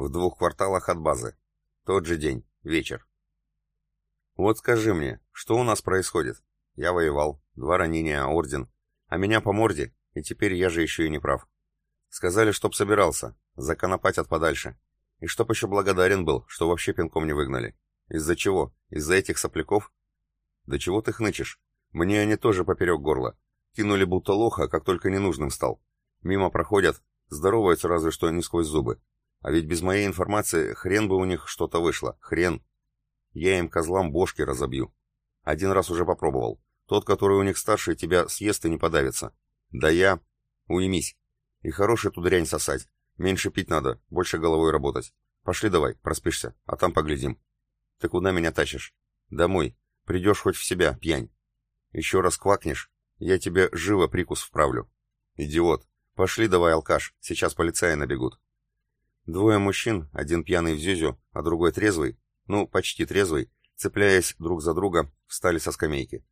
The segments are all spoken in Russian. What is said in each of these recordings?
в двух кварталах от базы. Тот же день, вечер. Вот скажи мне, что у нас происходит? Я воевал, два ранения, орден, а меня по морде, и теперь я же еще и не прав. Сказали, чтоб собирался, законопатят подальше. И чтоб еще благодарен был, что вообще пинком не выгнали. Из-за чего? Из-за этих сопляков? Да чего ты хнычешь? Мне они тоже поперек горла. Кинули будто лоха, как только ненужным стал. Мимо проходят, здороваются разве что не сквозь зубы. А ведь без моей информации хрен бы у них что-то вышло. Хрен. Я им козлам бошки разобью. Один раз уже попробовал. Тот, который у них старший, тебя съест и не подавится. Да я... Уймись. И хороший ту дрянь сосать. Меньше пить надо, больше головой работать. Пошли давай, проспишься, а там поглядим. Ты куда меня тащишь? Домой. Придешь хоть в себя, пьянь. Еще раз квакнешь, я тебе живо прикус вправлю. Идиот. Пошли давай, алкаш, сейчас полицаи набегут. Двое мужчин, один пьяный в зюзю, а другой трезвый, ну, почти трезвый, цепляясь друг за друга, встали со скамейки.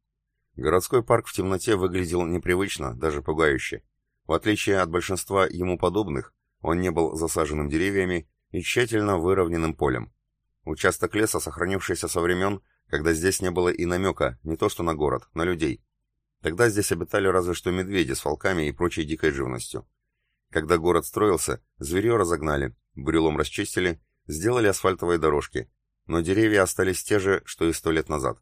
Городской парк в темноте выглядел непривычно, даже пугающе. В отличие от большинства ему подобных, он не был засаженным деревьями и тщательно выровненным полем. Участок леса, сохранившийся со времен, когда здесь не было и намека, не то что на город, на людей. Тогда здесь обитали разве что медведи с волками и прочей дикой живностью. Когда город строился, зверье разогнали, брелом расчистили, сделали асфальтовые дорожки, но деревья остались те же, что и сто лет назад.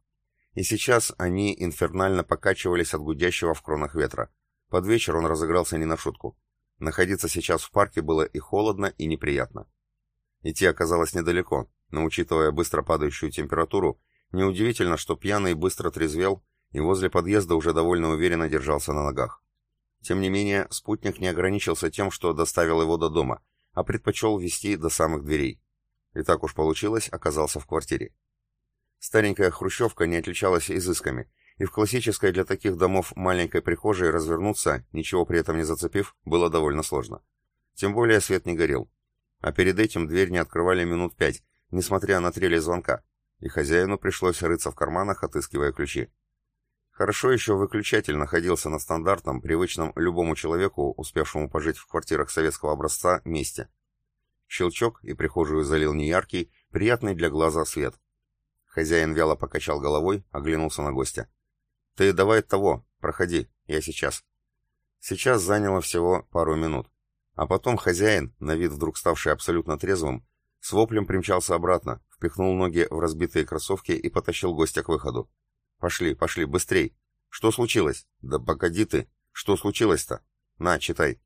И сейчас они инфернально покачивались от гудящего в кронах ветра. Под вечер он разыгрался не на шутку. Находиться сейчас в парке было и холодно, и неприятно. Идти оказалось недалеко, но учитывая быстро падающую температуру, неудивительно, что пьяный быстро трезвел и возле подъезда уже довольно уверенно держался на ногах. Тем не менее, спутник не ограничился тем, что доставил его до дома, а предпочел вести до самых дверей. И так уж получилось, оказался в квартире. Старенькая хрущевка не отличалась изысками, и в классической для таких домов маленькой прихожей развернуться, ничего при этом не зацепив, было довольно сложно. Тем более свет не горел. А перед этим дверь не открывали минут пять, несмотря на трели звонка, и хозяину пришлось рыться в карманах, отыскивая ключи. Хорошо еще выключатель находился на стандартном, привычном любому человеку, успевшему пожить в квартирах советского образца, месте. Щелчок, и прихожую залил неяркий, приятный для глаза свет. Хозяин вяло покачал головой, оглянулся на гостя. «Ты давай того, проходи, я сейчас». Сейчас заняло всего пару минут. А потом хозяин, на вид вдруг ставший абсолютно трезвым, с воплем примчался обратно, впихнул ноги в разбитые кроссовки и потащил гостя к выходу. «Пошли, пошли, быстрей!» «Что случилось?» «Да погоди ты! Что случилось-то? На, читай!»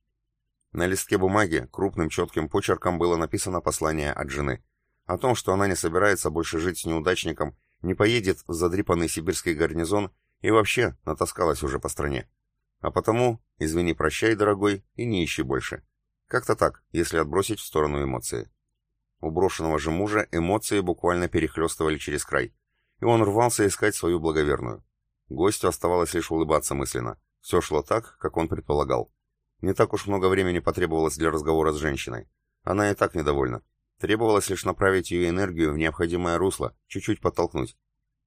На листке бумаги крупным четким почерком было написано послание от жены. О том, что она не собирается больше жить с неудачником, не поедет в задрипанный сибирский гарнизон и вообще натаскалась уже по стране. А потому, извини, прощай, дорогой, и не ищи больше. Как-то так, если отбросить в сторону эмоции. У брошенного же мужа эмоции буквально перехлестывали через край, и он рвался искать свою благоверную. Гостю оставалось лишь улыбаться мысленно. Все шло так, как он предполагал. Не так уж много времени потребовалось для разговора с женщиной. Она и так недовольна. Требовалось лишь направить ее энергию в необходимое русло, чуть-чуть подтолкнуть.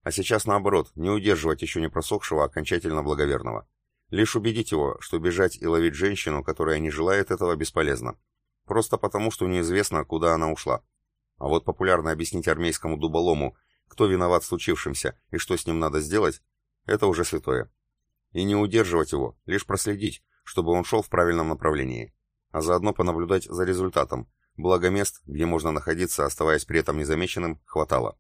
А сейчас наоборот, не удерживать еще не просохшего окончательно благоверного. Лишь убедить его, что бежать и ловить женщину, которая не желает этого, бесполезно. Просто потому, что неизвестно, куда она ушла. А вот популярно объяснить армейскому дуболому, кто виноват в случившемся и что с ним надо сделать, это уже святое. И не удерживать его, лишь проследить, чтобы он шел в правильном направлении. А заодно понаблюдать за результатом, благо мест, где можно находиться, оставаясь при этом незамеченным, хватало.